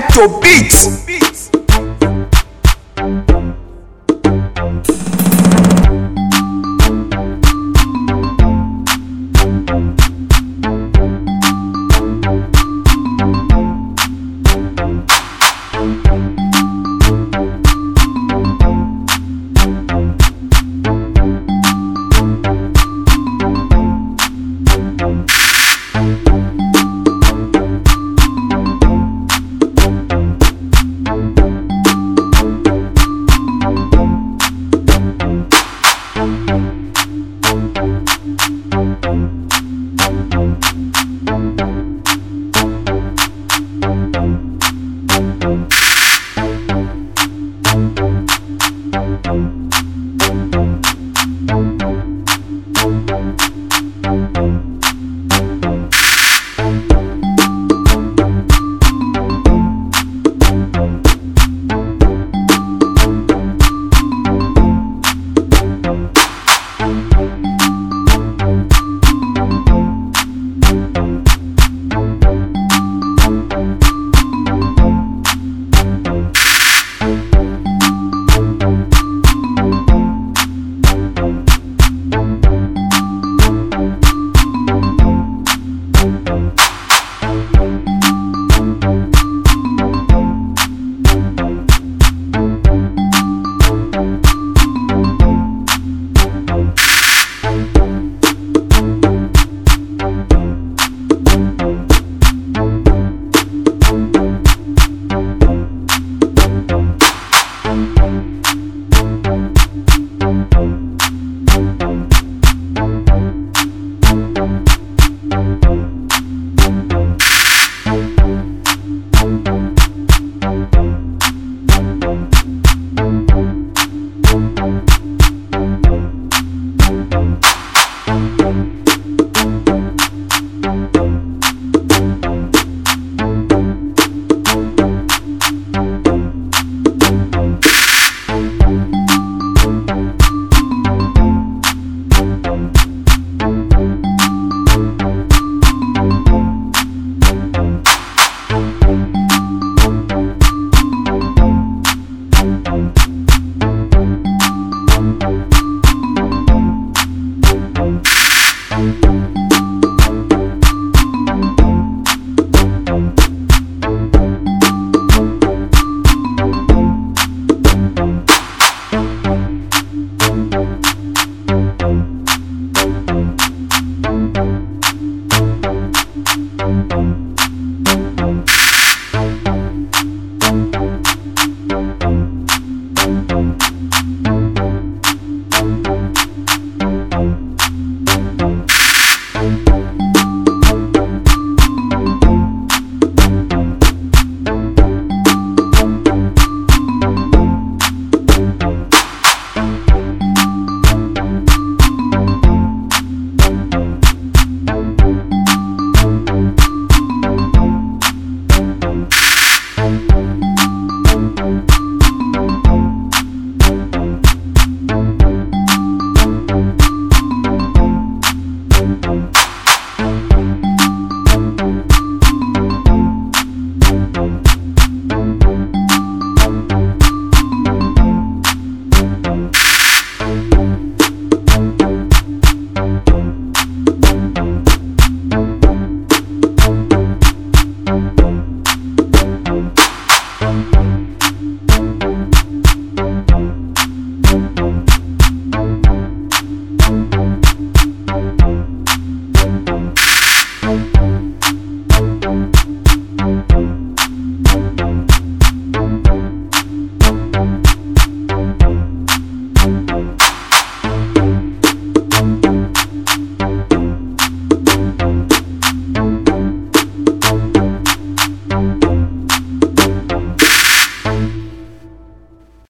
head to beat.